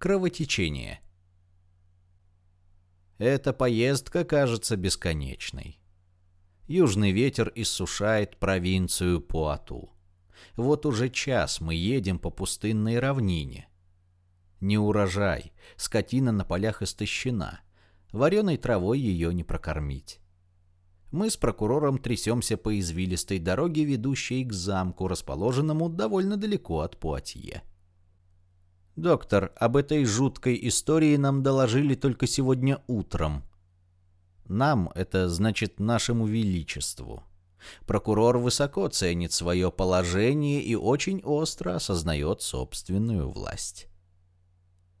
Кровотечение. Эта поездка кажется бесконечной. Южный ветер иссушает провинцию Пуату. Вот уже час мы едем по пустынной равнине. Не урожай, скотина на полях истощена. Вареной травой ее не прокормить. Мы с прокурором трясемся по извилистой дороге, ведущей к замку, расположенному довольно далеко от Пуатье. «Доктор, об этой жуткой истории нам доложили только сегодня утром». «Нам» — это значит «нашему величеству». Прокурор высоко ценит свое положение и очень остро осознает собственную власть.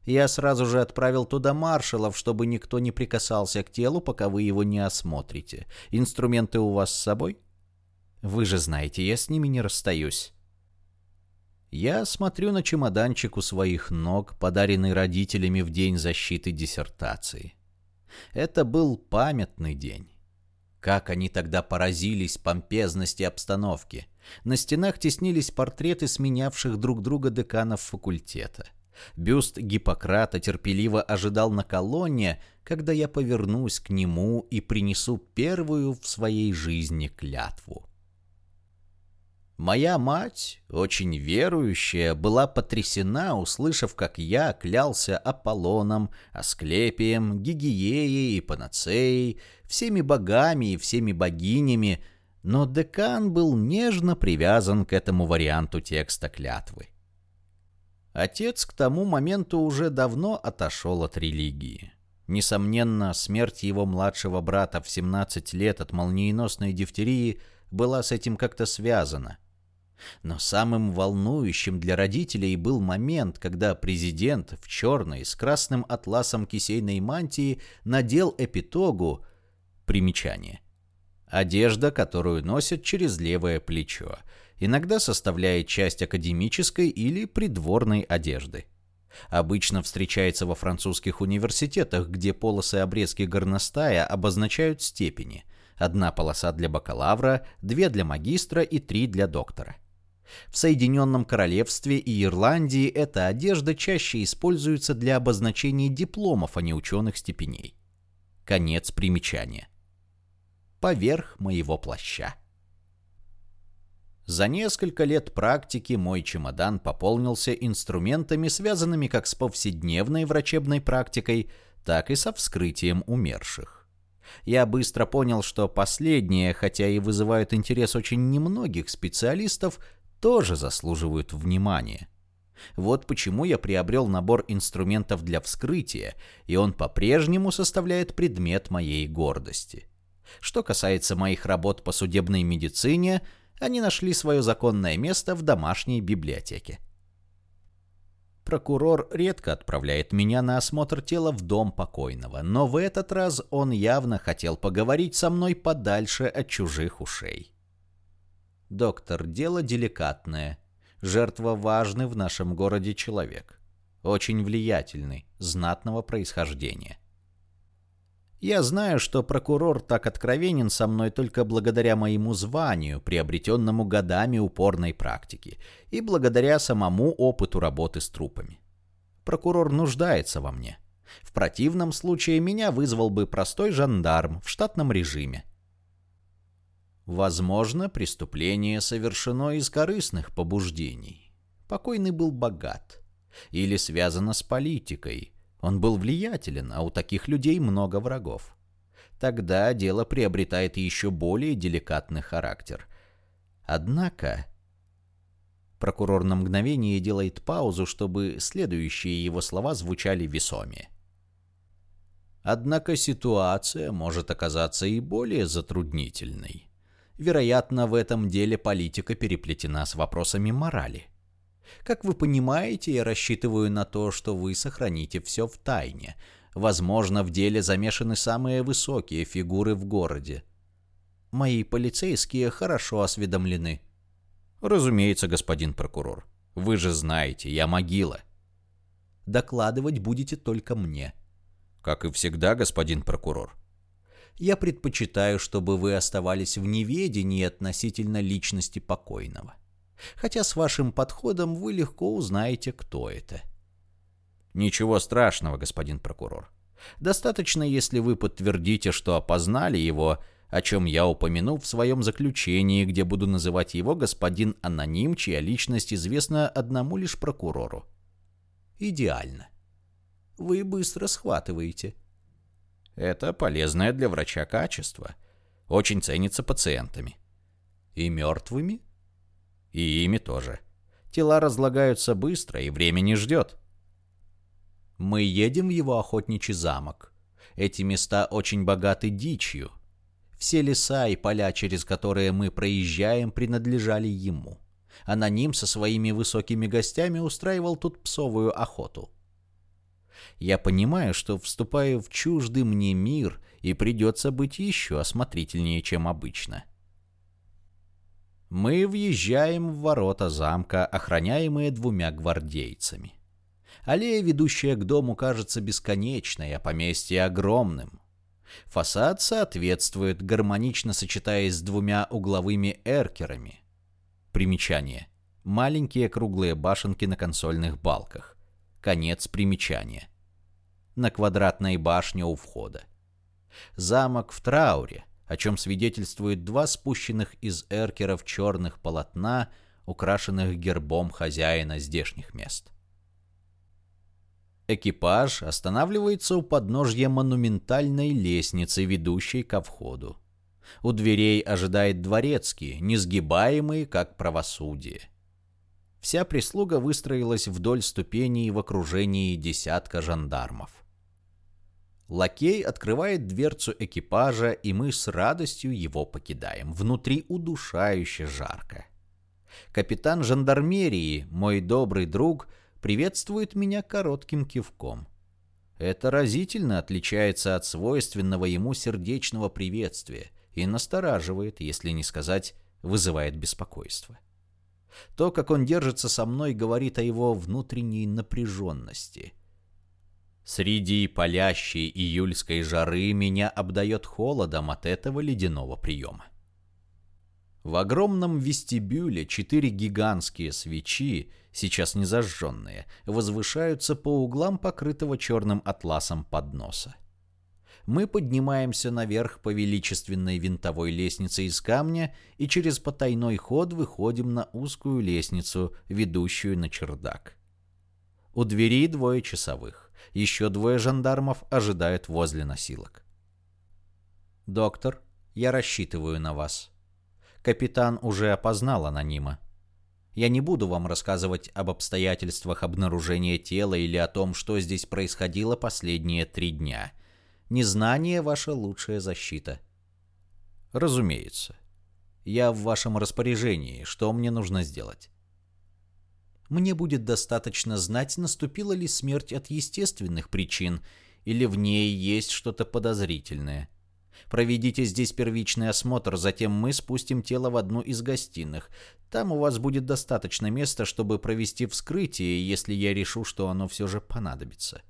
Я сразу же отправил туда маршалов, чтобы никто не прикасался к телу, пока вы его не осмотрите. Инструменты у вас с собой? Вы же знаете, я с ними не расстаюсь. Я смотрю на чемоданчик у своих ног, подаренный родителями в день защиты диссертации. Это был памятный день. Как они тогда поразились помпезности обстановки. На стенах теснились портреты сменявших друг друга деканов факультета. Бюст Гиппократа терпеливо ожидал на колонне, когда я повернусь к нему и принесу первую в своей жизни клятву. Моя мать, очень верующая, была потрясена, услышав, как я клялся Аполлоном, Асклепием, Гигиеей и Панацеей, всеми богами и всеми богинями, но декан был нежно привязан к этому варианту текста клятвы. Отец к тому моменту уже давно отошел от религии. Несомненно, смерть его младшего брата в 17 лет от молниеносной дифтерии была с этим как-то связана – но самым волнующим для родителей был момент, когда президент в черной с красным атласом кисейной мантии надел эпитогу примечание. Одежда, которую носят через левое плечо, иногда составляет часть академической или придворной одежды. Обычно встречается во французских университетах, где полосы обрезки горностая обозначают степени. Одна полоса для бакалавра, две для магистра и три для доктора. В Соединенном Королевстве и Ирландии эта одежда чаще используется для обозначения дипломов, а не ученых степеней. Конец примечания. Поверх моего плаща. За несколько лет практики мой чемодан пополнился инструментами, связанными как с повседневной врачебной практикой, так и со вскрытием умерших. Я быстро понял, что последнее, хотя и вызывает интерес очень немногих специалистов, тоже заслуживают внимания. Вот почему я приобрел набор инструментов для вскрытия, и он по-прежнему составляет предмет моей гордости. Что касается моих работ по судебной медицине, они нашли свое законное место в домашней библиотеке. Прокурор редко отправляет меня на осмотр тела в дом покойного, но в этот раз он явно хотел поговорить со мной подальше от чужих ушей. Доктор, дело деликатное. Жертва важный в нашем городе человек. Очень влиятельный, знатного происхождения. Я знаю, что прокурор так откровенен со мной только благодаря моему званию, приобретенному годами упорной практики, и благодаря самому опыту работы с трупами. Прокурор нуждается во мне. В противном случае меня вызвал бы простой жандарм в штатном режиме. Возможно, преступление совершено из корыстных побуждений. Покойный был богат. Или связано с политикой. Он был влиятелен, а у таких людей много врагов. Тогда дело приобретает еще более деликатный характер. Однако... Прокурор на мгновение делает паузу, чтобы следующие его слова звучали весомее. Однако ситуация может оказаться и более затруднительной. Вероятно, в этом деле политика переплетена с вопросами морали. Как вы понимаете, я рассчитываю на то, что вы сохраните все в тайне. Возможно, в деле замешаны самые высокие фигуры в городе. Мои полицейские хорошо осведомлены. Разумеется, господин прокурор. Вы же знаете, я могила. Докладывать будете только мне. Как и всегда, господин прокурор я предпочитаю, чтобы вы оставались в неведении относительно личности покойного. Хотя с вашим подходом вы легко узнаете, кто это. Ничего страшного, господин прокурор. Достаточно, если вы подтвердите, что опознали его, о чем я упомяну в своем заключении, где буду называть его господин аноним, чья личность известна одному лишь прокурору. Идеально. Вы быстро схватываете. Это полезное для врача качество. Очень ценится пациентами. И мертвыми? И ими тоже. Тела разлагаются быстро, и время не ждет. Мы едем в его охотничий замок. Эти места очень богаты дичью. Все леса и поля, через которые мы проезжаем, принадлежали ему. Аноним со своими высокими гостями устраивал тут псовую охоту. Я понимаю, что вступаю в чуждый мне мир, и придется быть еще осмотрительнее, чем обычно. Мы въезжаем в ворота замка, охраняемые двумя гвардейцами. Аллея, ведущая к дому, кажется бесконечной, а поместье огромным. Фасад соответствует, гармонично сочетаясь с двумя угловыми эркерами. Примечание. Маленькие круглые башенки на консольных балках. Конец примечания. На квадратной башне у входа. Замок в трауре, о чем свидетельствуют два спущенных из эркеров черных полотна, украшенных гербом хозяина здешних мест. Экипаж останавливается у подножья монументальной лестницы, ведущей ко входу. У дверей ожидает дворецкий, несгибаемый, как правосудие. Вся прислуга выстроилась вдоль ступеней в окружении десятка жандармов. Лакей открывает дверцу экипажа, и мы с радостью его покидаем. Внутри удушающе жарко. Капитан жандармерии, мой добрый друг, приветствует меня коротким кивком. Это разительно отличается от свойственного ему сердечного приветствия и настораживает, если не сказать, вызывает беспокойство. То, как он держится со мной, говорит о его внутренней напряженности. Среди палящей июльской жары меня обдает холодом от этого ледяного приема. В огромном вестибюле четыре гигантские свечи, сейчас не зажженные, возвышаются по углам покрытого черным атласом подноса. Мы поднимаемся наверх по величественной винтовой лестнице из камня и через потайной ход выходим на узкую лестницу, ведущую на чердак. У двери двое часовых. Еще двое жандармов ожидают возле носилок. «Доктор, я рассчитываю на вас», Капитан уже опознал анонима. Я не буду вам рассказывать об обстоятельствах обнаружения тела или о том, что здесь происходило последние три дня. Незнание – ваша лучшая защита. Разумеется. Я в вашем распоряжении. Что мне нужно сделать? Мне будет достаточно знать, наступила ли смерть от естественных причин, или в ней есть что-то подозрительное. Проведите здесь первичный осмотр, затем мы спустим тело в одну из гостиных. Там у вас будет достаточно места, чтобы провести вскрытие, если я решу, что оно все же понадобится.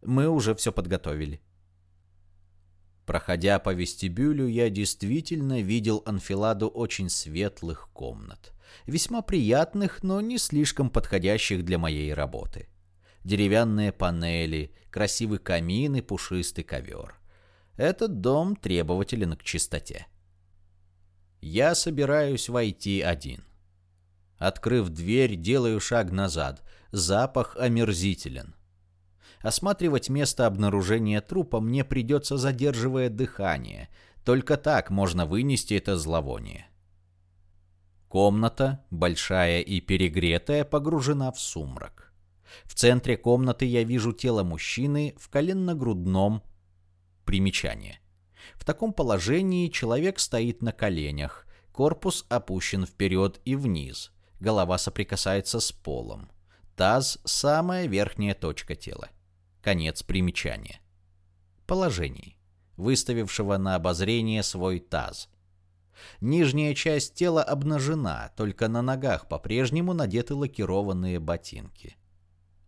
Мы уже все подготовили. Проходя по вестибюлю, я действительно видел анфиладу очень светлых комнат. Весьма приятных, но не слишком подходящих для моей работы. Деревянные панели, красивый камин и пушистый ковер. Этот дом требователен к чистоте. Я собираюсь войти один. Открыв дверь, делаю шаг назад. Запах омерзителен. Осматривать место обнаружения трупа мне придется, задерживая дыхание. Только так можно вынести это зловоние. Комната, большая и перегретая, погружена в сумрак. В центре комнаты я вижу тело мужчины в коленно-грудном Примечание. В таком положении человек стоит на коленях, корпус опущен вперед и вниз, голова соприкасается с полом. Таз – самая верхняя точка тела. Конец примечания. Положений. Выставившего на обозрение свой таз. Нижняя часть тела обнажена, только на ногах по-прежнему надеты лакированные ботинки.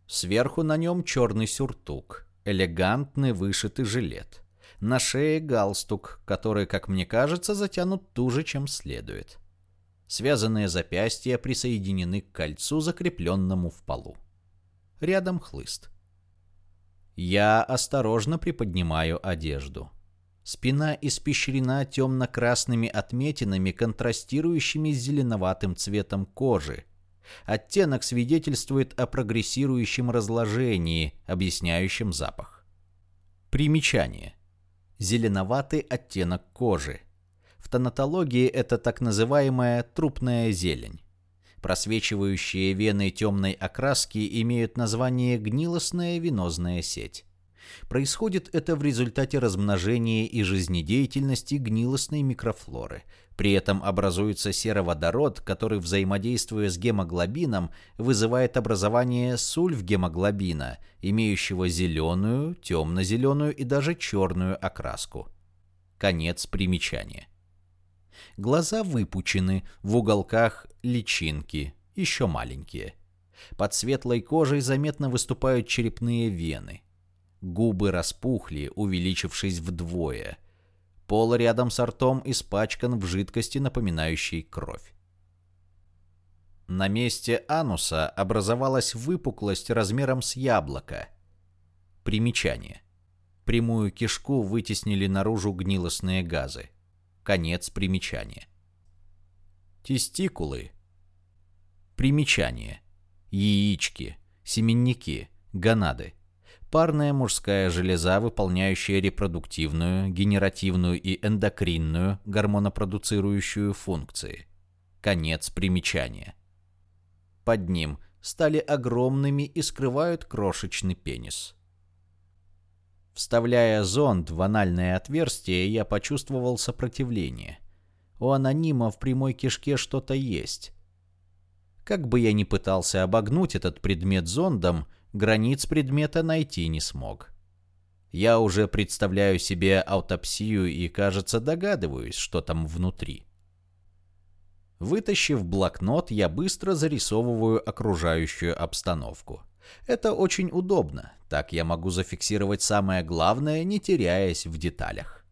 Сверху на нем черный сюртук, элегантный вышитый жилет – на шее галстук, который, как мне кажется, затянут туже, чем следует. Связанные запястья присоединены к кольцу, закрепленному в полу. Рядом хлыст. Я осторожно приподнимаю одежду. Спина испещрена темно-красными отметинами, контрастирующими с зеленоватым цветом кожи. Оттенок свидетельствует о прогрессирующем разложении, объясняющем запах. Примечание. Зеленоватый оттенок кожи. В тонатологии это так называемая трупная зелень. Просвечивающие вены темной окраски имеют название гнилостная венозная сеть. Происходит это в результате размножения и жизнедеятельности гнилостной микрофлоры. При этом образуется сероводород, который, взаимодействуя с гемоглобином, вызывает образование сульфгемоглобина, имеющего зеленую, темно-зеленую и даже черную окраску. Конец примечания. Глаза выпучены, в уголках личинки, еще маленькие. Под светлой кожей заметно выступают черепные вены. Губы распухли, увеличившись вдвое. Пол рядом с ртом испачкан в жидкости, напоминающей кровь. На месте ануса образовалась выпуклость размером с яблоко. Примечание. Прямую кишку вытеснили наружу гнилостные газы. Конец примечания. Тестикулы. Примечание. Яички, семенники, гонады парная мужская железа, выполняющая репродуктивную, генеративную и эндокринную гормонопродуцирующую функции. Конец примечания. Под ним стали огромными и скрывают крошечный пенис. Вставляя зонд в анальное отверстие, я почувствовал сопротивление. У анонима в прямой кишке что-то есть. Как бы я ни пытался обогнуть этот предмет зондом, границ предмета найти не смог. Я уже представляю себе аутопсию и, кажется, догадываюсь, что там внутри. Вытащив блокнот, я быстро зарисовываю окружающую обстановку. Это очень удобно, так я могу зафиксировать самое главное, не теряясь в деталях.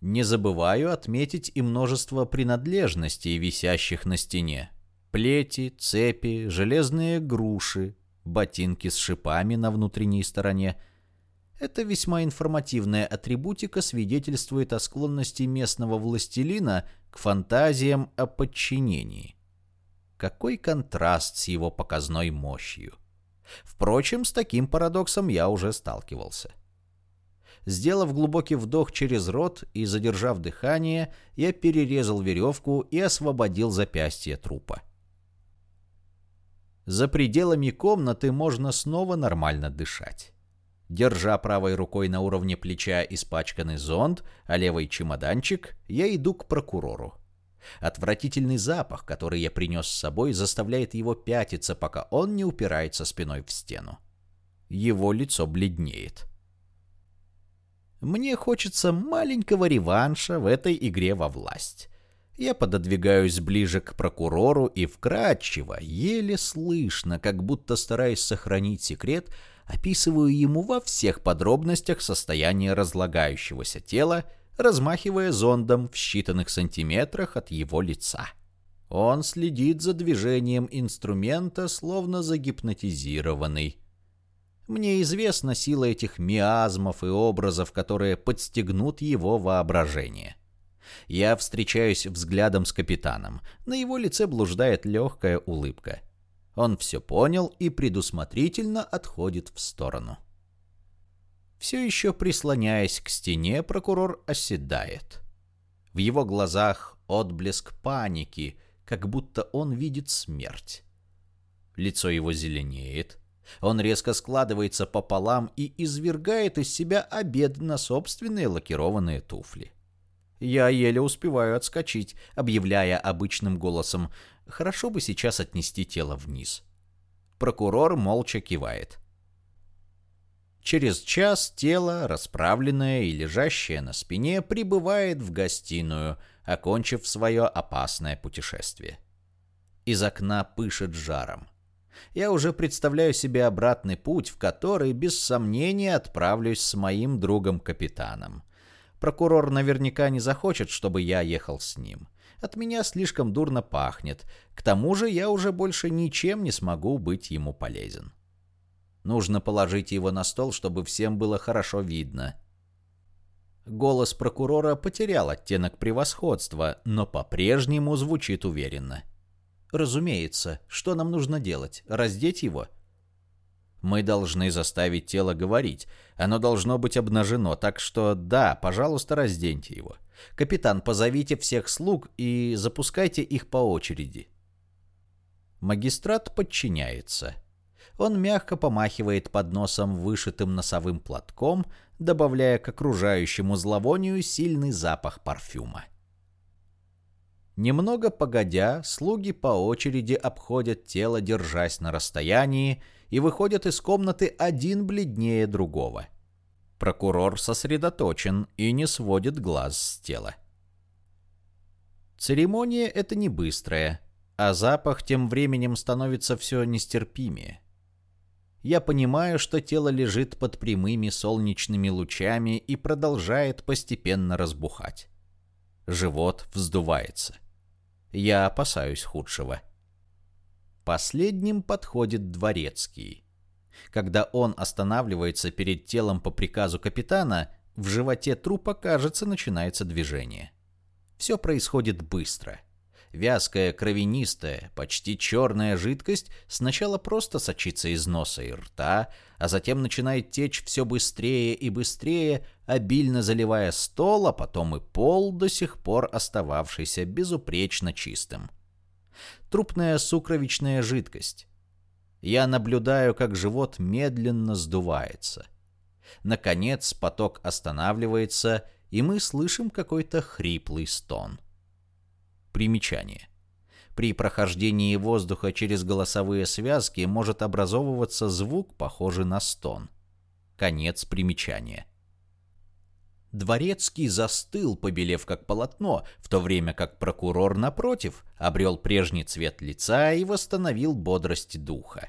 Не забываю отметить и множество принадлежностей, висящих на стене. Плети, цепи, железные груши, ботинки с шипами на внутренней стороне. Эта весьма информативная атрибутика свидетельствует о склонности местного властелина к фантазиям о подчинении. Какой контраст с его показной мощью. Впрочем, с таким парадоксом я уже сталкивался. Сделав глубокий вдох через рот и задержав дыхание, я перерезал веревку и освободил запястье трупа. За пределами комнаты можно снова нормально дышать. Держа правой рукой на уровне плеча испачканный зонт, а левый чемоданчик, я иду к прокурору. Отвратительный запах, который я принес с собой, заставляет его пятиться, пока он не упирается спиной в стену. Его лицо бледнеет. Мне хочется маленького реванша в этой игре во власть. Я пододвигаюсь ближе к прокурору и вкрадчиво, еле слышно, как будто стараясь сохранить секрет, описываю ему во всех подробностях состояние разлагающегося тела, размахивая зондом в считанных сантиметрах от его лица. Он следит за движением инструмента, словно загипнотизированный. Мне известна сила этих миазмов и образов, которые подстегнут его воображение. Я встречаюсь взглядом с капитаном. На его лице блуждает легкая улыбка. Он все понял и предусмотрительно отходит в сторону. Все еще прислоняясь к стене, прокурор оседает. В его глазах отблеск паники, как будто он видит смерть. Лицо его зеленеет. Он резко складывается пополам и извергает из себя обед на собственные лакированные туфли. Я еле успеваю отскочить, объявляя обычным голосом «Хорошо бы сейчас отнести тело вниз». Прокурор молча кивает. Через час тело, расправленное и лежащее на спине, прибывает в гостиную, окончив свое опасное путешествие. Из окна пышет жаром. Я уже представляю себе обратный путь, в который, без сомнения, отправлюсь с моим другом-капитаном. Прокурор наверняка не захочет, чтобы я ехал с ним. От меня слишком дурно пахнет. К тому же я уже больше ничем не смогу быть ему полезен. Нужно положить его на стол, чтобы всем было хорошо видно. Голос прокурора потерял оттенок превосходства, но по-прежнему звучит уверенно. «Разумеется. Что нам нужно делать? Раздеть его?» Мы должны заставить тело говорить. Оно должно быть обнажено, так что да, пожалуйста, разденьте его. Капитан, позовите всех слуг и запускайте их по очереди. Магистрат подчиняется. Он мягко помахивает под носом вышитым носовым платком, добавляя к окружающему зловонию сильный запах парфюма. Немного погодя, слуги по очереди обходят тело, держась на расстоянии, и выходят из комнаты один бледнее другого. Прокурор сосредоточен и не сводит глаз с тела. Церемония эта не быстрая, а запах тем временем становится все нестерпимее. Я понимаю, что тело лежит под прямыми солнечными лучами и продолжает постепенно разбухать. Живот вздувается. Я опасаюсь худшего. Последним подходит дворецкий. Когда он останавливается перед телом по приказу капитана, в животе трупа, кажется, начинается движение. Все происходит быстро. Вязкая, кровянистая, почти черная жидкость сначала просто сочится из носа и рта, а затем начинает течь все быстрее и быстрее, обильно заливая стол, а потом и пол, до сих пор остававшийся безупречно чистым. Трупная сукровичная жидкость. Я наблюдаю, как живот медленно сдувается. Наконец поток останавливается, и мы слышим какой-то хриплый стон. Примечание. При прохождении воздуха через голосовые связки может образовываться звук, похожий на стон. Конец примечания. Дворецкий застыл, побелев как полотно, в то время как прокурор, напротив, обрел прежний цвет лица и восстановил бодрость духа.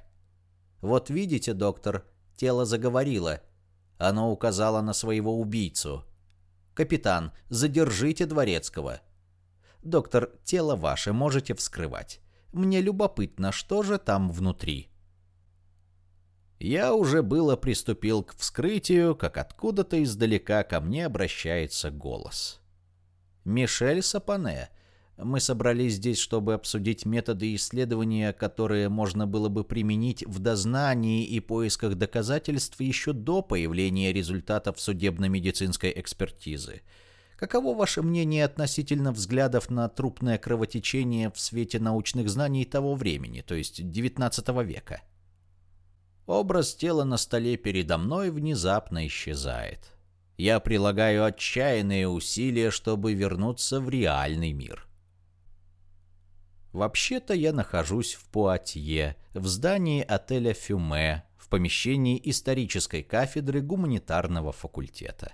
«Вот видите, доктор, тело заговорило. Оно указало на своего убийцу. Капитан, задержите Дворецкого. Доктор, тело ваше можете вскрывать. Мне любопытно, что же там внутри. Я уже было приступил к вскрытию, как откуда-то издалека ко мне обращается голос. «Мишель Сапане, мы собрались здесь, чтобы обсудить методы исследования, которые можно было бы применить в дознании и поисках доказательств еще до появления результатов судебно-медицинской экспертизы. Каково ваше мнение относительно взглядов на трупное кровотечение в свете научных знаний того времени, то есть XIX века? Образ тела на столе передо мной внезапно исчезает. Я прилагаю отчаянные усилия, чтобы вернуться в реальный мир. Вообще-то я нахожусь в Пуатье, в здании отеля «Фюме», в помещении исторической кафедры гуманитарного факультета.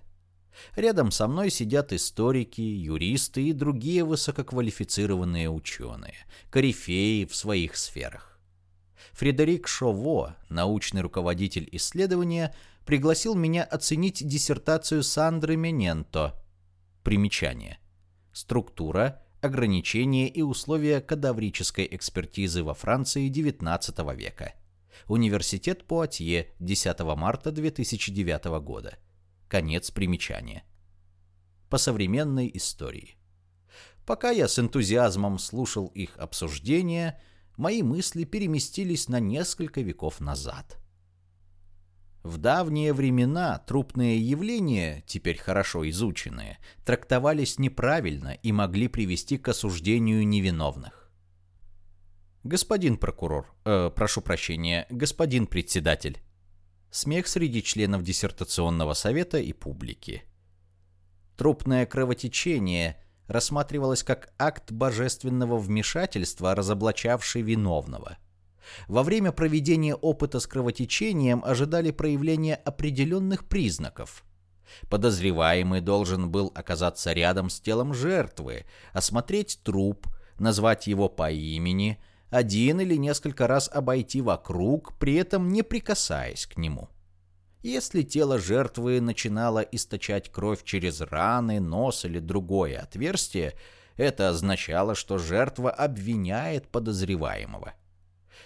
Рядом со мной сидят историки, юристы и другие высококвалифицированные ученые, корифеи в своих сферах. Фредерик Шово, научный руководитель исследования, пригласил меня оценить диссертацию Сандры Мененто. Примечание. Структура, ограничения и условия кадаврической экспертизы во Франции XIX века. Университет Пуатье, 10 марта 2009 года. Конец примечания. По современной истории. Пока я с энтузиазмом слушал их обсуждения, мои мысли переместились на несколько веков назад. В давние времена трупные явления, теперь хорошо изученные, трактовались неправильно и могли привести к осуждению невиновных. Господин прокурор, э, прошу прощения, господин председатель, Смех среди членов диссертационного совета и публики. Трупное кровотечение рассматривалось как акт божественного вмешательства, разоблачавший виновного. Во время проведения опыта с кровотечением ожидали проявления определенных признаков. Подозреваемый должен был оказаться рядом с телом жертвы, осмотреть труп, назвать его по имени – один или несколько раз обойти вокруг, при этом не прикасаясь к нему. Если тело жертвы начинало источать кровь через раны, нос или другое отверстие, это означало, что жертва обвиняет подозреваемого.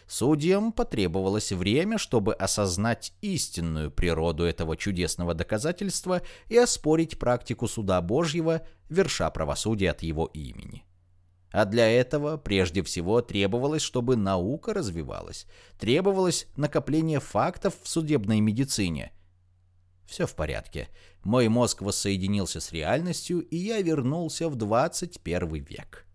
Судьям потребовалось время, чтобы осознать истинную природу этого чудесного доказательства и оспорить практику суда Божьего, верша правосудия от его имени. А для этого прежде всего требовалось, чтобы наука развивалась, требовалось накопление фактов в судебной медицине. Все в порядке. Мой мозг воссоединился с реальностью, и я вернулся в 21 век.